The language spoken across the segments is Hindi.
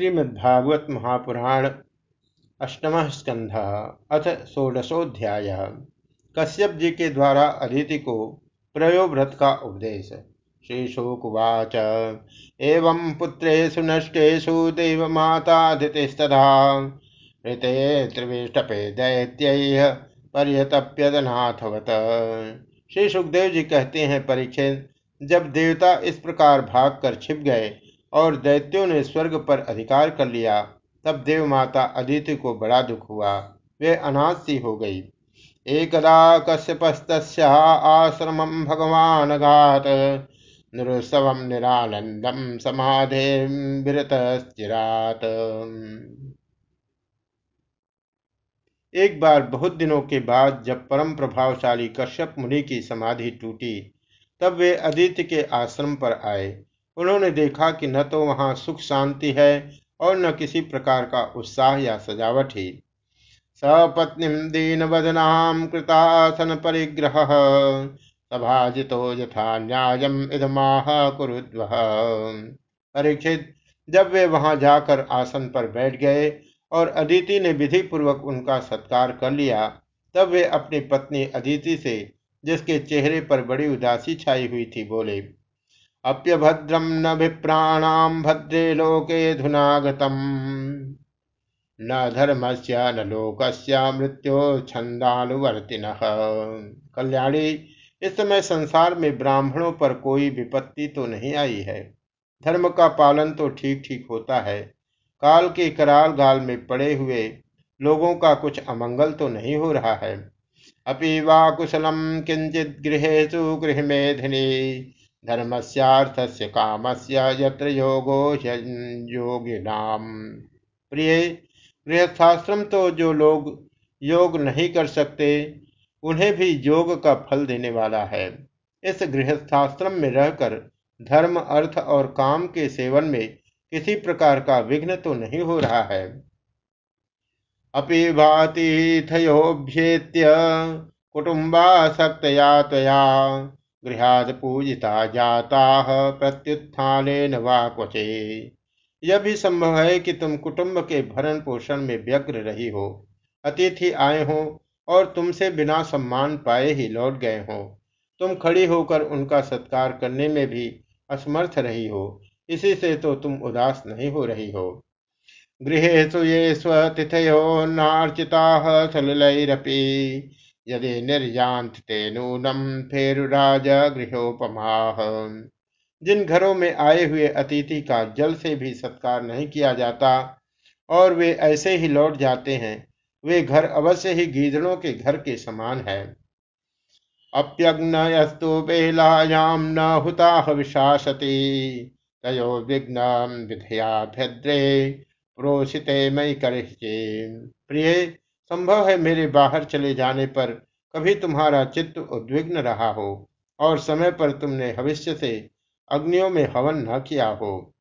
श्रीमद्भागवत महापुराण, अष्टम स्कंध, अथ षोडशोध्याय। कश्यप जी के द्वारा अदिति को प्रयोव्रत का उपदेश। श्री शोकुवाच एवं पुत्रेषु नष्टेषु देवमातादितिस्तथा ऋते त्रिविष्टपे दैत्य पर्यतप्यदनाथवत श्री सुखदेव जी कहते हैं, परीक्षित, जब देवता इस प्रकार भाग कर छिप गए और दैत्यों ने स्वर्ग पर अधिकार कर लिया। तब देव माता अदिति को बड़ा दुख हुआ। वे अनाथ सी हो गई। एकदा कश्यपस्त आश्रम भगवान घात। निरुत्सव निरानंदम समाधे एक बार बहुत दिनों के बाद जब परम प्रभावशाली कश्यप मुनि की समाधि टूटी, तब वे अदिति के आश्रम पर आए। उन्होंने देखा कि न तो वहाँ सुख शांति है और न किसी प्रकार का उत्साह या सजावट ही। सपत्नी दीन बदनाम कृतासन परिग्रह सभाजितो यथा कुरुद्व। परीक्षित, जब वे वहाँ जाकर आसन पर बैठ गए और अदिति ने विधि पूर्वक उनका सत्कार कर लिया, तब वे अपनी पत्नी अदिति से, जिसके चेहरे पर बड़ी उदासी छाई हुई थी, बोले अप्यभद्रम न विप्राणाम भद्रे लोके धुनागतम। न धर्म से न लोकस्य मृत्यो छंदानुवर्तिन कल्याणी, इस समय संसार में ब्राह्मणों पर कोई विपत्ति तो नहीं आई है। धर्म का पालन तो ठीक ठीक होता है। काल के कराल गाल में पड़े हुए लोगों का कुछ अमंगल तो नहीं हो रहा है। अपि वा कुशलम किंचित गृहेशु गृह मेधिनी धर्मस्यार्थस्य कामस्य यत्र योगो योगिनाम प्रिय गृहस्थाश्रम तो जो लोग योग नहीं कर सकते, उन्हें भी योग का फल देने वाला है। इस गृहस्थाश्रम में रहकर धर्म, अर्थ और काम के सेवन में किसी प्रकार का विघ्न तो नहीं हो रहा है। अपि भाति थयोभ्येत्य कुटुम्बासक्तया तया गृहाद पूजिता जाता प्रत्युत्थान वा क्वचे। यह भी संभव है कि तुम कुटुंब के भरण पोषण में व्यग्र रही हो, अतिथि आए हो और तुमसे बिना सम्मान पाए ही लौट गए हो। तुम खड़ी होकर उनका सत्कार करने में भी असमर्थ रही हो, इसी से तो तुम उदास नहीं हो रही हो। गृहेशु ये स्वतिथयो नार्चिता सलिलरपी। यदि निर्यांत ते नूनम फेरुराज गृहोपमा जिन घरों में आए हुए अतिथि का जल से भी सत्कार नहीं किया जाता, और वे ऐसे ही लौट जाते हैं, वे घर अवश्य ही गीदड़ों के घर के समान है। अप्यग्नयस्तु बेलायाम न हुता विशासती, तयो विघ्न विधया भद्रे, प्रोषित मई कर प्रिय संभव है मेरे बाहर चले जाने पर कभी तुम्हारा चित्त उद्विग्न रहा हो और समय पर तुमने भविष्य से अग्नियों में हवन न किया हो।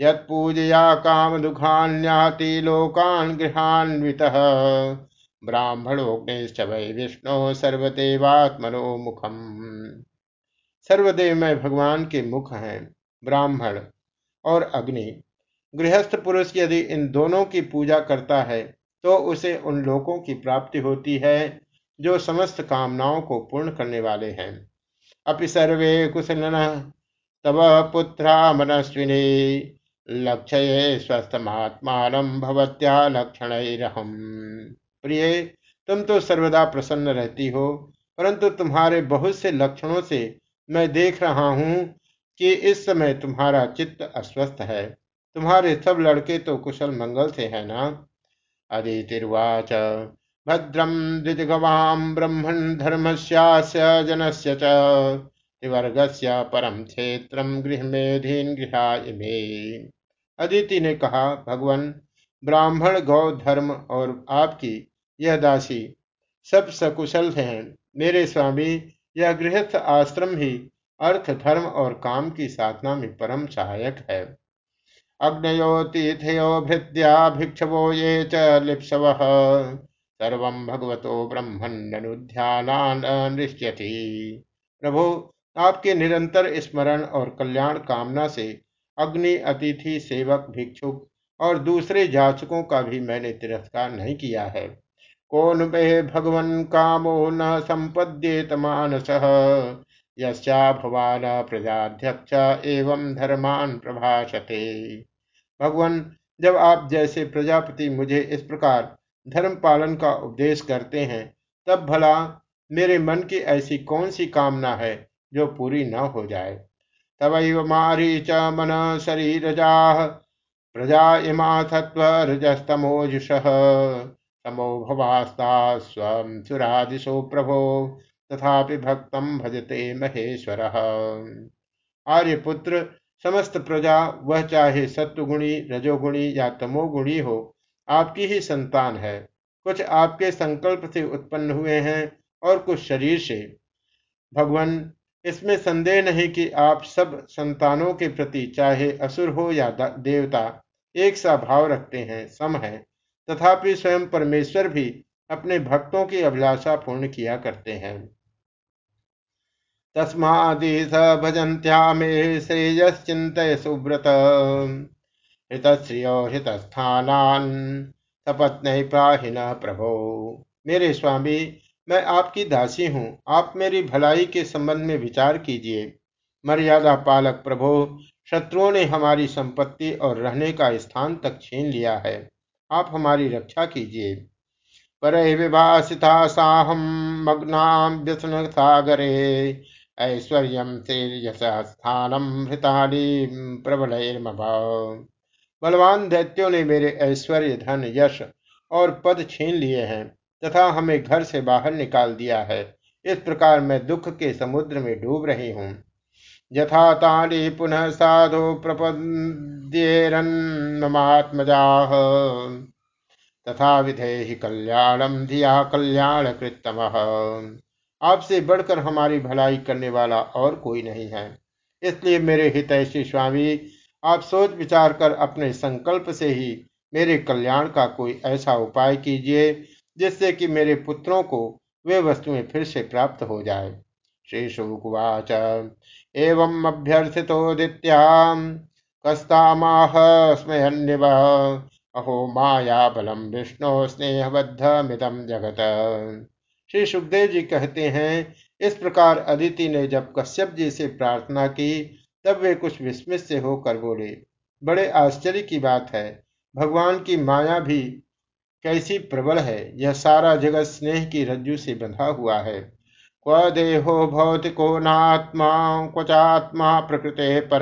यद पूजया काम दुखान्याति लोकान गृहान्वित। ब्राह्मणोग्निश्च वै विष्णु सर्वदेवात्मनो मुखम सर्वदेव में भगवान के मुख हैं ब्राह्मण और अग्नि। गृहस्थ पुरुष यदि इन दोनों की पूजा करता है तो उसे उन लोकों की प्राप्ति होती है, जो समस्त कामनाओं को पूर्ण करने वाले हैं। अपि सर्वे कुशल तब पुत्रा मनस्विनी, लक्ष्य स्वस्थमात्मान भवत्या लक्षण प्रिय, तुम तो सर्वदा प्रसन्न रहती हो, परंतु तुम्हारे बहुत से लक्षणों से मैं देख रहा हूँ कि इस समय तुम्हारा चित्त अस्वस्थ है। तुम्हारे सब लड़के तो कुशल मंगल से है ना? अदितिर्वाच। भद्रम द्विजगवाम ब्रह्मण धर्मस्यास्य जनस्य च। त्रिवर्गस्य परम क्षेत्र गृह मेधीन अदिति ने कहा, भगवान, ब्राह्मण गौ धर्म और आपकी यह दासी सब सकुशल हैं। मेरे स्वामी, यह गृहस्थ आश्रम ही अर्थ, धर्म और काम की साधना में परम सहायक है। अग्नयो भृत्या भिक्षवो ये च लिप्सव। सर्व भगवतो ब्रह्मण्यनुध्यानान्नृष्यति प्रभु, आपके निरंतर स्मरण और कल्याण कामना से अग्नि अतिथि सेवक भिक्षुक और दूसरे जाचकों का भी मैंने तिरस्कार नहीं किया है। कौन मे भगवन कामो न संपद्येत मानस? यश्चा भवान प्रजाध्यक्ष एवं धर्मान प्रभाषते। भगवान, जब आप जैसे प्रजापति मुझे इस प्रकार धर्म पालन का उपदेश करते हैं, तब भला मेरे मन की ऐसी कौन सी कामना है जो पूरी न हो जाए? तवैव मारी च मन शरीरजा प्रजा इमा सत्व रजस्तमोजुष तमो भवास्ता स्वं सुरादिशो प्रभो, तथापि भक्तम भजते महेश्वर। आर्यपुत्र समस्त प्रजा, वह चाहे सत्वगुणी, रजोगुणी या तमोगुणी हो, आपकी ही संतान है। कुछ आपके संकल्प से उत्पन्न हुए हैं और कुछ शरीर से। भगवान, इसमें संदेह नहीं कि आप सब संतानों के प्रति चाहे असुर हो या देवता, एक सा भाव रखते हैं, सम है। तथापि स्वयं परमेश्वर भी अपने भक्तों की अभिलाषा पूर्ण किया करते हैं। तस्मादि स भजंत्या मे श्रेयश्चित सुव्रत। हितश्रियो हितस्थानान सपत्न प्राहिन प्रभो। मेरे स्वामी, मैं आपकी दासी हूँ। आप मेरी भलाई के संबंध में विचार कीजिए। मर्यादा पालक प्रभो, शत्रुओं ने हमारी संपत्ति और रहने का स्थान तक छीन लिया है। आप हमारी रक्षा कीजिए। पर विभाषिता साहम मग्नाम व्यसन सागरे ऐश्वर्य स्थानम हृताली बलवान दैत्यों ने मेरे ऐश्वर्य धन यश और पद छीन लिए हैं, तथा हमें घर से बाहर निकाल दिया है। इस प्रकार मैं दुख के समुद्र में डूब रही हूँ। यथा ताली पुनः साधो प्रपद्येरन्मात्मजा तथा विधेहि कल्याणम धिया कल्याण कृतम आपसे बढ़कर हमारी भलाई करने वाला और कोई नहीं है। इसलिए मेरे हितैषी स्वामी, आप सोच विचार कर अपने संकल्प से ही मेरे कल्याण का कोई ऐसा उपाय कीजिए, जिससे कि मेरे पुत्रों को वे वस्तुएँ फिर से प्राप्त हो जाए। श्री शुकुवाच। एवं अभ्यर्थितोदित्याम कस्तामाह अहो माया बलम विष्णु स्नेहबद्ध मिदम जगत। श्री सुखदेव जी कहते हैं, इस प्रकार अदिति ने जब कश्यप जी से प्रार्थना की, तब वे कुछ विस्मित से होकर बोले, बड़े आश्चर्य की बात है, भगवान की माया भी कैसी प्रबल है, यह सारा जगत स्नेह की रज्जु से बंधा हुआ है। क्व देहो भौतिको नात्मा क्वचात्मा प्रकृते पर,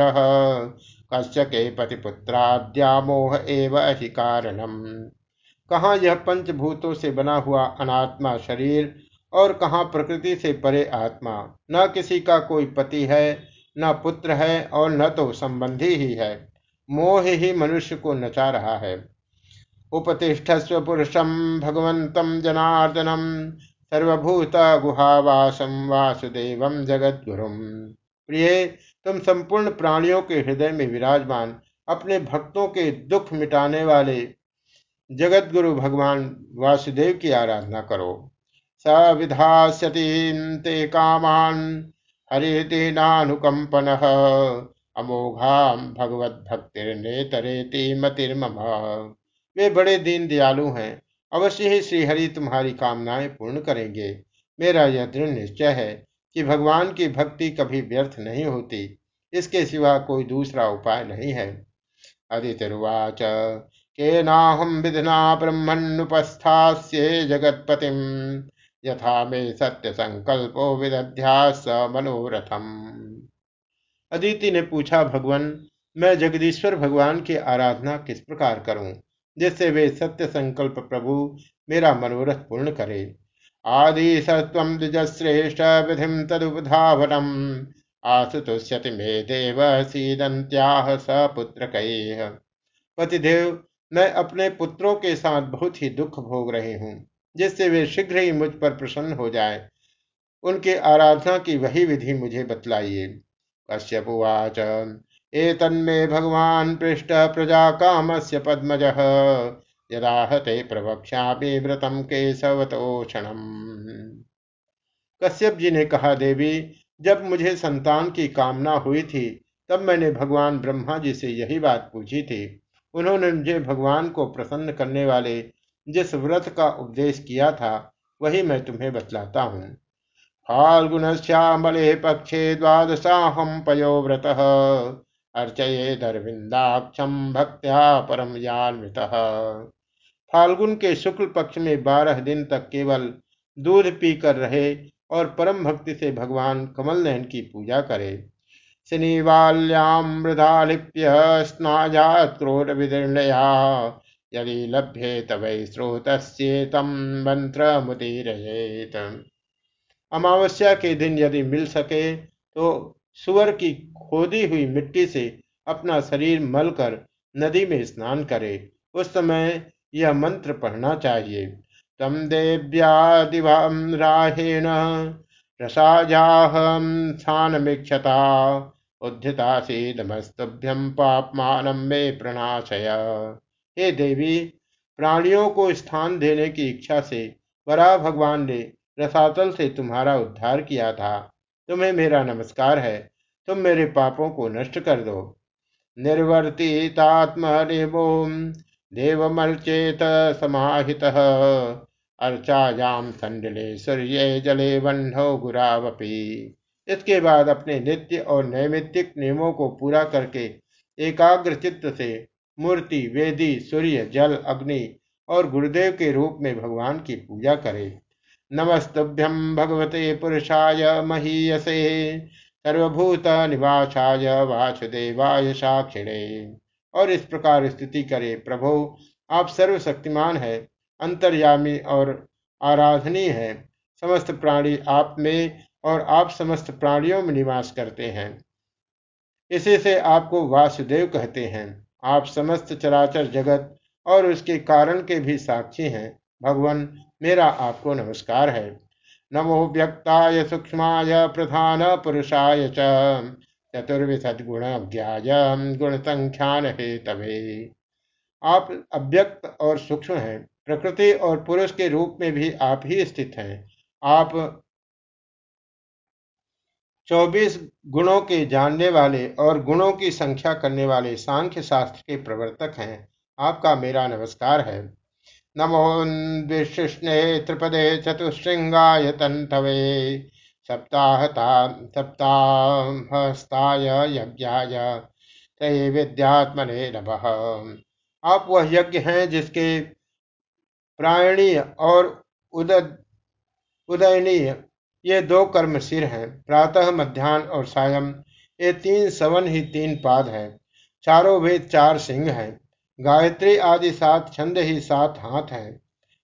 कश्यके पतिपुत्राद्या मोह एव ही कारणम। कहाँ यह पंचभूतों से बना हुआ अनात्मा शरीर और कहाँ प्रकृति से परे आत्मा? न किसी का कोई पति है, न पुत्र है और न तो संबंधी ही है। मोह ही मनुष्य को नचा रहा है। उपतिष्ठस्व पुरुषम भगवंतम जनार्दनम सर्वभूत गुहावासम वासुदेव जगत गुरुम प्रिय, तुम संपूर्ण प्राणियों के हृदय में विराजमान, अपने भक्तों के दुख मिटाने वाले जगत गुरु भगवान वासुदेव की आराधना करो। स विधास्यति ते कामान हरितेनानुकंपन अमोघाम भगवत भक्तिर्नेतरेति मतिर्मम वे बड़े दीन दयालु हैं। अवश्य ही श्रीहरि तुम्हारी कामनाएँ पूर्ण करेंगे। मेरा यह दृढ़ निश्चय है कि भगवान की भक्ति कभी व्यर्थ नहीं होती। इसके सिवा कोई दूसरा उपाय नहीं है। अदितिर्वाच केनाहम विधना ब्रह्मण्युपस्थास्ये जगतपतिम यथा मे सत्य संकल्पो विदध्यास मनोरथम। अदिति ने पूछा, भगवान, मैं जगदीश्वर भगवान की आराधना किस प्रकार करूँ, जिससे वे सत्य संकल्प प्रभु मेरा मनोरथ पूर्ण करे? आदि सत्व द्विजश्रेष्ठ विधि तदुपधावनम आसुतुष्यति मे देव सीदंत्याह सपुत्र पतिदेव मैं अपने पुत्रों के साथ बहुत ही दुख भोग रहे हूँ, जिससे वे शीघ्र ही मुझ पर प्रसन्न हो जाए। उनके आराधना की वही विधि मुझे बतलाइए। कश्यपुवाच ए तन्मे भगवान पृष्ठ प्रजा काम से पद्मज यदाहते प्रवक्षा व्रतम केशवतोषणम। कश्यप जी ने कहा, देवी, जब मुझे संतान की कामना हुई थी, तब मैंने भगवान ब्रह्मा जी से यही बात पूछी थी। उन्होंने मुझे भगवान को प्रसन्न करने वाले जिस व्रत का उपदेश किया था, वही मैं तुम्हें बतलाता हूँ। फाल्गुन श्यामले पक्षे द्वादशाहम पयो व्रत, अर्चये दरविंदाक्षम भक्त्या परम यान्वित। फाल्गुन के शुक्ल पक्ष में बारह दिन तक केवल दूध पीकर रहे और परम भक्ति से भगवान कमल नयन की पूजा करे। शनिवाल्याम मृदालिप्य स्नाजात्रोड विदीर्णया यदि लभ्ये तवै स्रोतस्येतम मंत्र मुदीरयेत अमावस्या के दिन यदि मिल सके तो सुअर की खोदी हुई मिट्टी से अपना शरीर मलकर नदी में स्नान करे। उस समय यह मंत्र पढ़ना चाहिए। तम देव्यादिवाहेण रसाजाहम स्थानमीक्षता। उद्धितासीदमस्तभ्यम पापमान में प्रणाशय। हे देवी, प्राणियों को स्थान देने की इच्छा से वरा भगवान ने रसातल से तुम्हारा उद्धार किया था। तुम्हें मेरा नमस्कार है। तुम मेरे पापों को नष्ट कर दो। निर्वर्तितात्मनिर्मो देवमर्चेत समाहित। अर्चायाम संडले सूर्य जले वन्हो गुरावपी। इसके बाद अपने नित्य और नैमित्तिक नियमों को पूरा करके एकाग्र चित्त से मूर्ति, वेदी, सूर्य, जल, अग्नि और गुरुदेव के रूप में भगवान की पूजा करे। नमस्तभ्यम भगवते पुरुषाय महीयसे, सर्वभूत निवासाय वासुदेवाय साक्षिणे। और इस प्रकार स्थिति करे, प्रभु, आप सर्वशक्तिमान है, अंतर्यामी और आराधनीय है, समस्त प्राणी आप में और आप समस्त प्राणियों में निवास करते हैं। इसी से आपको वासुदेव कहते हैं। आप समस्त चराचर जगत और उसके कारण के भी साक्षी हैं। भगवान, मेरा आपको नमस्कार है। नमो व्यक्ताय सूक्ष्माय प्रधान पुरुषाय च। चतुर्विशद गुण गुण संख्यान हे तवे आप अव्यक्त और सूक्ष्म हैं। प्रकृति और पुरुष के रूप में भी आप ही स्थित हैं। आप चौबीस गुणों के जानने वाले और गुणों की संख्या करने वाले सांख्य शास्त्र के प्रवर्तक हैं। आपका मेरा नमस्कार है। नमो विशिष्णे त्रिपदे चतुश्रृंगाय तंथवे सप्ताहता सप्ताहस्ताय यज्ञाय तय विद्यात्मने नमः। आप वह यज्ञ हैं जिसके प्रायणीय और उदय उदयनीय ये दो कर्म सिर हैं, प्रातः मध्यान्ह और सायं। ये तीन सवन ही तीन पाद हैं। चारों वेद चार सिंह हैं। गायत्री आदि सात छंद ही सात हाथ हैं।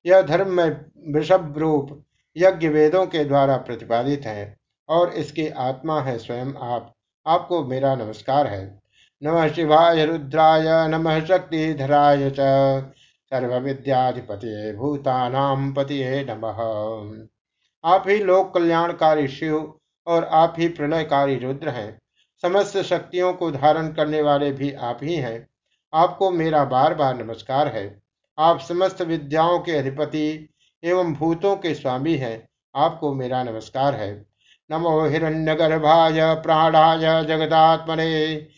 यह धर्म में वृषभ रूप यज्ञ वेदों के द्वारा प्रतिपादित है और इसकी आत्मा है स्वयं आप। आपको मेरा नमस्कार है। नमः शिवाय रुद्राय, नमः शक्तिधराय च। सर्वविद्याधिपति भूतानाम पतिये नमः। आप ही लोक कल्याणकारी शिव और आप ही प्रलयकारी रुद्र हैं। समस्त शक्तियों को धारण करने वाले भी आप ही हैं। आपको मेरा बार बार नमस्कार है। आप समस्त विद्याओं के अधिपति एवं भूतों के स्वामी हैं। आपको मेरा नमस्कार है। नमो हिरण्यगर्भाय प्राणाय जगदात्मने।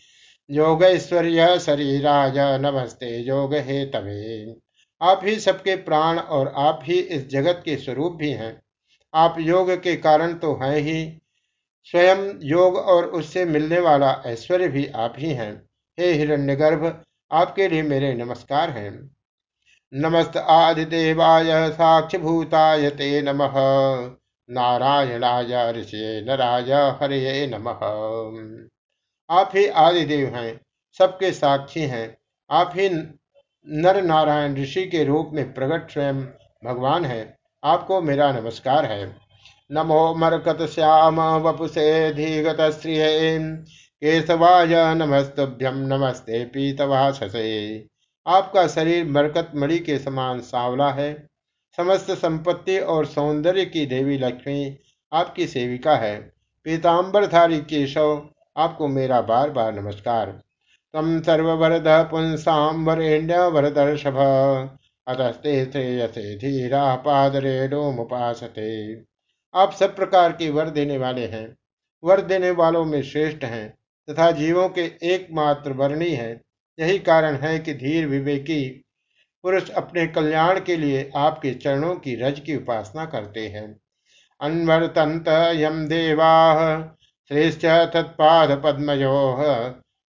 योगैश्वर्य शरीराय नमस्ते योग हे तवे आप ही सबके प्राण और आप ही इस जगत के स्वरूप भी हैं। आप योग के कारण तो हैं ही। स्वयं योग और उससे मिलने वाला ऐश्वर्य भी आप ही हैं। हे हिरण्यगर्भ, आपके लिए मेरे नमस्कार हैं। नमस्त आदिदेवाय साक्षिभूताय ते नमः। नारायणाय ऋषि नराय हरे नमः। आप ही आदिदेव हैं, सबके साक्षी हैं। आप ही नर नारायण ऋषि के रूप में प्रकट स्वयं भगवान है। आपको मेरा नमस्कार है। नमो मरकत श्याम वपुषे धीगत श्रिय। केशवाय नमस्तभ्यम नमस्ते पीतवाससे आपका शरीर मरकत मणि के समान सांवला है। समस्त संपत्ति और सौंदर्य की देवी लक्ष्मी आपकी सेविका है। पीताम्बरधारी केशव, आपको मेरा बार बार नमस्कार। तम सर्वरद पुंसाम वरेण्य वरदर्शभ अतस्ते श्रेयसे धीरा पादरेणुमुपासते आप सब प्रकार के वर देने वाले हैं। वर देने वालों में श्रेष्ठ हैं तथा जीवों के एकमात्र वर्णी हैं। यही कारण है कि धीर विवेकी पुरुष अपने कल्याण के लिए आपके चरणों की रज की उपासना करते हैं। अन्वर्तंत यम देवा श्रेष्ठ तत्पाद पद्मयो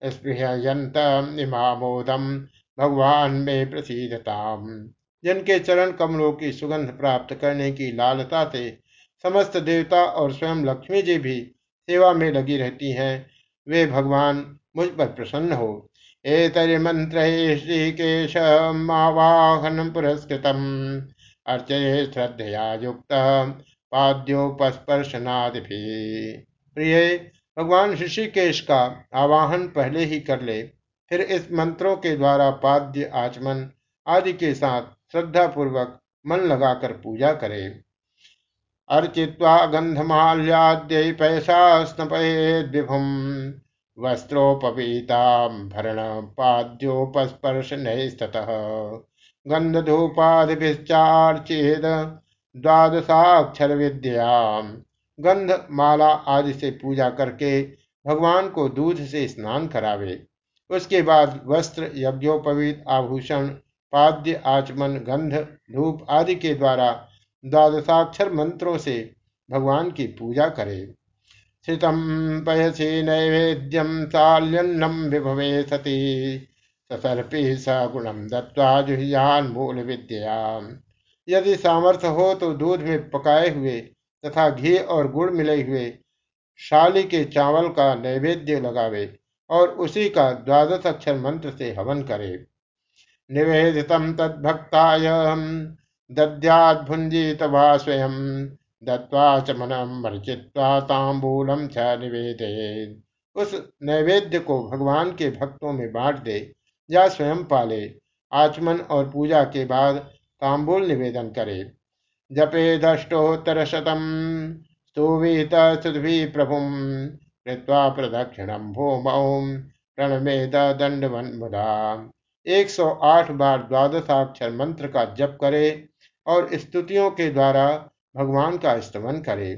स्पृहयंत इमामोदम। भगवान में प्रसिद्धताम जिनके चरण कमलों की सुगंध प्राप्त करने की लालता से समस्त देवता और स्वयं लक्ष्मी जी भी सेवा में लगी रहती हैं, वे भगवान मुझ पर प्रसन्न हो। एतरिमंत्र श्रीकेशमावाहन पुरस्कृत अर्चय श्रद्धया युक्त पाद्योपस्पर्शनादि प्रिय, भगवान ऋषिकेश का आवाहन पहले ही कर ले। फिर इस मंत्रों के द्वारा पाद्य, आचमन आदि के साथ श्रद्धा पूर्वक मन लगाकर पूजा करे। अर्चित्वा गंधमाल्याद्य पैसा स्नपयेद विभुम वस्त्रोपवीताभरण पाद्योपस्पर्शनैस्ततः गंधधूपादिभिश्चार्चेद द्वादशाक्षर विद्या गंध माला आदि से पूजा करके भगवान को दूध से स्नान करावे। उसके बाद वस्त्र, यज्ञोपवीत, आभूषण, पाद्य, आचमन, गंध, धूप आदि के द्वारा द्वादशाक्षर मंत्रों से भगवान की पूजा करे। श्रितम पयसी नैवेद्यम साल्यन्नम विभवे सती। ससर्पी सगुणम दत्वा जुहियान मूल विद्या यदि सामर्थ्य हो तो दूध में पकाए हुए तथा घी और गुड़ मिले हुए शाली के चावल का नैवेद्य लगावे। और उसी का द्वादश अक्षर मंत्र से हवन करे। निवेदित तद्भक्ताय दद्याद्भुंजित स्वयं दत्वा च मनम तांबूलम निवेदे उस नैवेद्य को भगवान के भक्तों में बांट दे या स्वयं पाले, आचमन और पूजा के बाद तांबूल निवेदन करे। जपे दष्टोत्तर शतम स्तुवीत सुधि प्रभु कृत्वा प्रदक्षिणम भूमौम प्रणमेद दंडवन मुदा एक सौ आठ बार द्वादशाक्षर मंत्र का जप करे और स्तुतियों के द्वारा भगवान का स्तमन करे।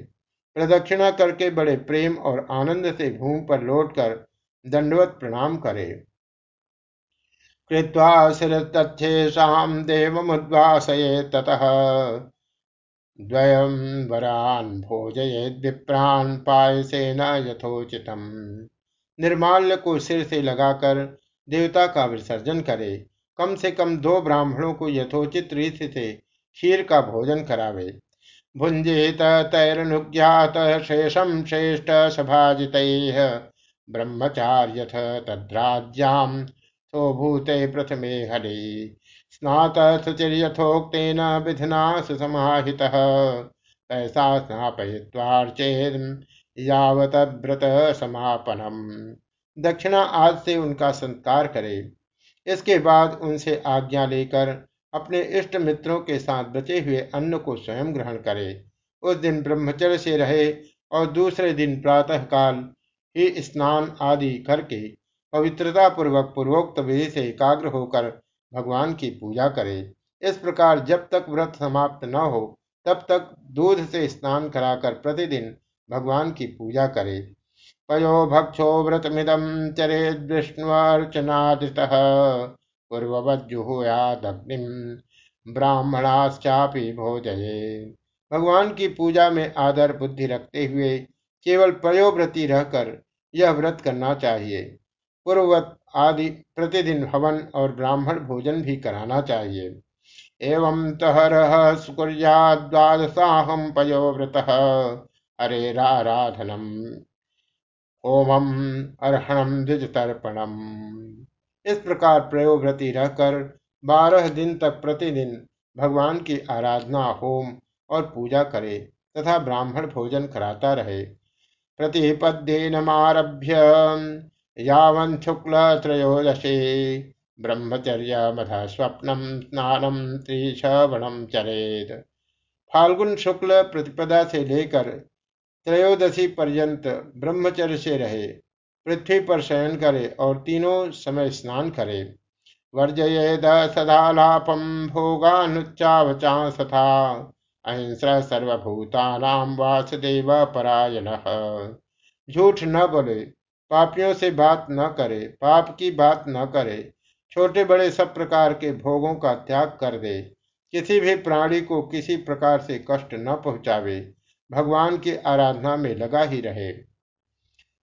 प्रदक्षिणा करके बड़े प्रेम और आनंद से भूमि पर लौटकर दंडवत प्रणाम करे। कृत्वा शिरतच्छेषां देवमुद्वासये ततः। द्वयं वरान् भोजयेद विप्रान् पायसेन यथोचितम। निर्माल्य को सिर से लगाकर देवता का विसर्जन करे। कम से कम दो ब्राह्मणों को यथोचित रीति से खीर का भोजन करावे। भुंजित तैरनुज्ञात शेषम श्रेष्ठ सभाजित। ब्रह्मचार्यथ तद्राज्याम सोभूते प्रथमे हरे। स्नात शुचिर्यथोक्तेन विधिना सुसमाहितः। पैसा स्नापयित्वार्चेद यावत व्रत समापनम दक्षिणा आज से उनका संस्कार करे। इसके बाद उनसे आज्ञा लेकर अपने इष्ट मित्रों के साथ बचे हुए अन्न को स्वयं ग्रहण करे। उस दिन ब्रह्मचर्य से रहे और दूसरे दिन प्रातः काल ही स्नान आदि करके पवित्रता पूर्वक पूर्वोक्त विधि से एकाग्र होकर भगवान की पूजा करे। इस प्रकार जब तक व्रत समाप्त न हो, तब तक दूध से स्नान कराकर प्रतिदिन भगवान की पूजा करे। पयो भक्षो व्रतमिदम चरे विष्णुअर्चनादित पूर्ववज्जुहुयादग्निम ब्राह्मणाश्चापि भोजये। भगवान की पूजा में आदर बुद्धि रखते हुए केवल पयोव्रती रहकर यह व्रत करना चाहिए। पूर्ववत आदि प्रतिदिन हवन और ब्राह्मण भोजन भी कराना चाहिए। एवं तहर द्वादशाहम पयोव्रत हरेराराधनम ओमम अर्हणम द्विज तर्पणम इस प्रकार प्रयोव्रती रहकर बारह दिन तक प्रतिदिन भगवान की आराधना, होम और पूजा करे तथा ब्राह्मण भोजन कराता रहे। प्रतिपद्ये नमारभ्य यावन शुक्ल त्रयोदशे ब्रह्मचर्य मध स्वप्नम स्नानम त्रिशवणम चरेत। फाल्गुन शुक्ल प्रतिपदा से लेकर त्रयोदशी पर्यंत ब्रह्मचर्य से रहे, पृथ्वी पर शयन करे और तीनों समय स्नान करे। वर्जयेद सदालापम भोगानुच्चावचांसथा अहिंसा सर्वभूतानाम वासुदेव परायण झूठ न बोले पापियों से बात न करे, पाप की बात न करे, छोटे बड़े सब प्रकार के भोगों का त्याग कर दे, किसी भी प्राणी को किसी प्रकार से कष्ट न पहुंचावे, भगवान की आराधना में लगा ही रहे।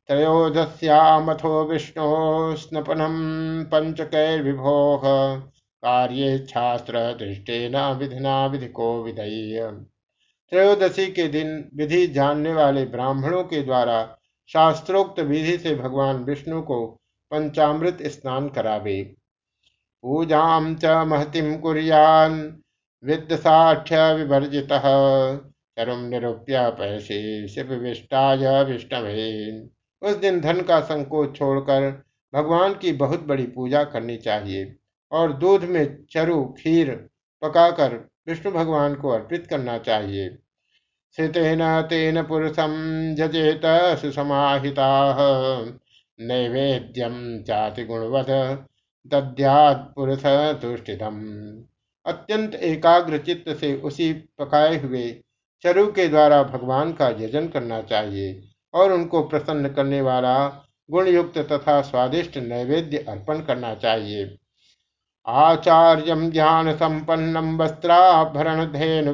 त्रयोदश्यामथो विष्णु स्नपनम पंचकैर्विभो, कार्य शास्त्र दृष्टेन विधिना विधि को विधेय। त्रयोदशी के दिन विधि जानने वाले ब्राह्मणों के द्वारा शास्त्रोक्त विधि से भगवान विष्णु को पंचामृत स्नान करावे। पूजा च महतिम कुरियान विद्यसाठ्य विवर्जित। चरुम निरूप्य पैसे शिविष्टाय विष्णवे। उस दिन धन का संकोच छोड़कर भगवान की बहुत बड़ी पूजा करनी चाहिए और दूध में चरु, खीर पकाकर विष्णु भगवान को अर्पित करना चाहिए। स्थितेन तेन पुरुषम जजेत सुसमाहिता। नैवेद्यम जाति गुणवध दद्यात पुरुष तुष्टितम। अत्यंत एकाग्र चित्त से उसी पकाए हुए चरु के द्वारा भगवान का यजन करना चाहिए और उनको प्रसन्न करने वाला गुणयुक्त तथा स्वादिष्ट नैवेद्य अर्पण करना चाहिए। आचार्य ज्ञान संपन्नम वस्त्राभरण धेनु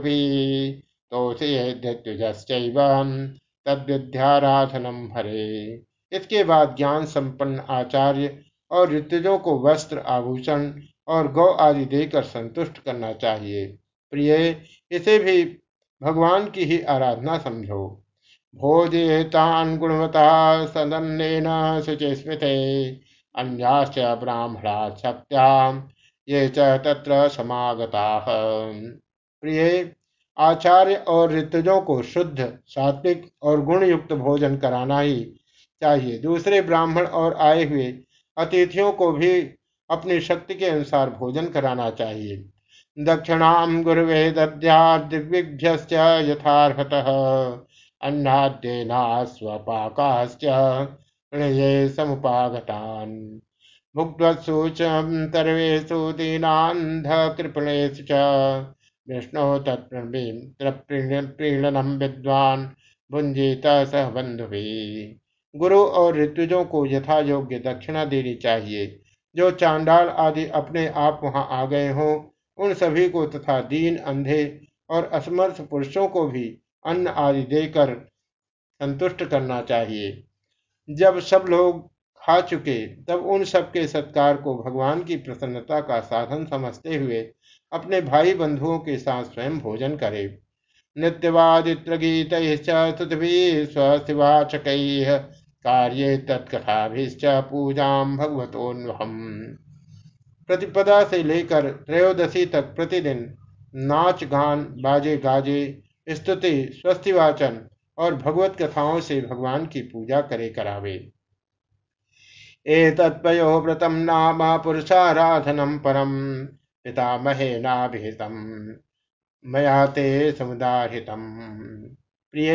तद्विद्याराधनम हरे। इसके बाद ज्ञान संपन्न आचार्य और ऋतुजों को वस्त्र, आभूषण और गौ आदि देकर संतुष्ट करना चाहिए। प्रिय, इसे भी भगवान की ही आराधना समझो। भोजेतान गुणवता सदन शुचि स्मृते अन्याश्च ब्राह्मणा शक्त्या ये तत्र समागता। प्रिय आचार्य और ऋतुजों को शुद्ध, सात्विक और गुण युक्त भोजन कराना ही चाहिए। दूसरे ब्राह्मण और आए हुए अतिथियों को भी अपनी शक्ति के अनुसार भोजन कराना चाहिए। दक्षिणाम गुरुवे दद्यादिभ्य यथार्हत अन्नाद्येना स्वपाकाश्च समुपागतान। दीनान्धकृपणेषु च विष्णु तत्प्रीणनम विद्वान भुंजित सह बंधु गुरु और ऋतुजों को यथा योग्य दक्षिणा देनी चाहिए। जो चांडाल आदि अपने आप वहाँ आ गए हों, उन सभी को तथा दीन, अंधे और असमर्थ पुरुषों को भी अन्न आदि देकर संतुष्ट करना चाहिए। जब सब लोग खा चुके, तब उन सबके सत्कार को भगवान की प्रसन्नता का साधन समझते हुए अपने भाई बंधुओं के साथ स्वयं भोजन करे। नित्यवादित्र गीत स्वशिवाचक कार्य तत्कथाभिश्च पूजा भगवतोन्वहम प्रतिपदा से लेकर त्रयोदशी तक प्रतिदिन नाच गान बाजे गाजे, स्तुति, स्वस्तिवाचन और भगवत कथाओं से भगवान की पूजा करे करावे। एतत्पयो व्रतम नाम पुरुषाराधनम परम। पितामहेनाभिहितम मया ते समुदारितम प्रिय,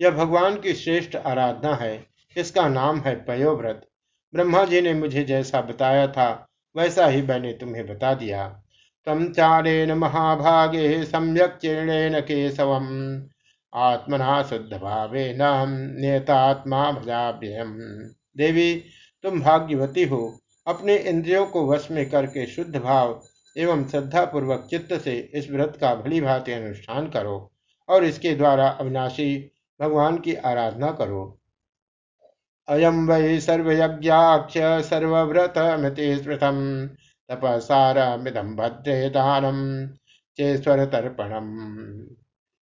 यह भगवान की श्रेष्ठ आराधना है। इसका नाम है पयोव्रत। ब्रह्मा जी ने मुझे जैसा बताया था, वैसा ही मैंने तुम्हें बता दिया। तम चारेण महाभागे सम्यक चीर्णेन केशवम। आत्मना शुद्ध भावे नियतात्मा भजाभ्यम देवी, तुम भाग्यवती हो। अपने इंद्रियों को वश में करके शुद्ध भाव एवं श्रद्धा पूर्वक चित्त से इस व्रत का भली भांति अनुष्ठान करो और इसके द्वारा अविनाशी भगवान की आराधना करो। अयम वै सर्वयज्ञाक्ष सर्वव्रत मृति स्मृतम तपसारमिदम भद्रे दानम चेश्वर तर्पणम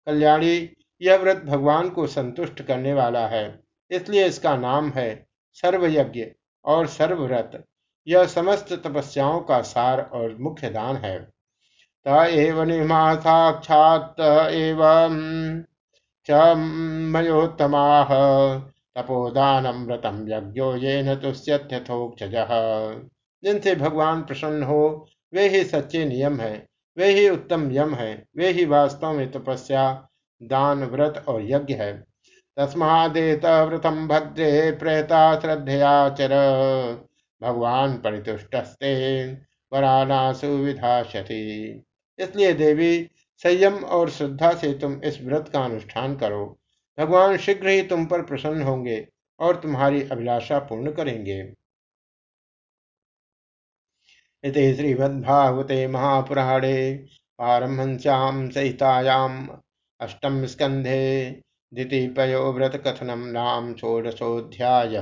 कल्याणी, यह व्रत भगवान को संतुष्ट करने वाला है, इसलिए इसका नाम है सर्वयज्ञ और सर्वव्रत। यह समस्त तपस्याओं का सार और मुख्य दान है। तव निमा साक्षात एवं चयोत्तमा तपोदानम व्रतम यज्ञो ये नुष्यथोक्षज जिनसे भगवान प्रसन्न हो, वे ही सच्चे नियम है, वे ही उत्तम यम है, वे ही वास्तव में तपस्या, दान व्रत और यज्ञ है। तस्मादेत व्रतम भद्रे प्रेता श्रद्धया चर। भगवान परितुष्टस्ते वराना सुविधाशति इसलिए देवी संयम और श्रद्धा से तुम इस व्रत का अनुष्ठान करो। भगवान शीघ्र ही तुम पर प्रसन्न होंगे और तुम्हारी अभिलाषा पूर्ण करेंगे। इति श्रीमद्भागवते महापुराणे पारमहंस्यां सहितायाम् अष्टम स्कंधे द्वितीय व्रत कथनम नाम षोडशोध्याय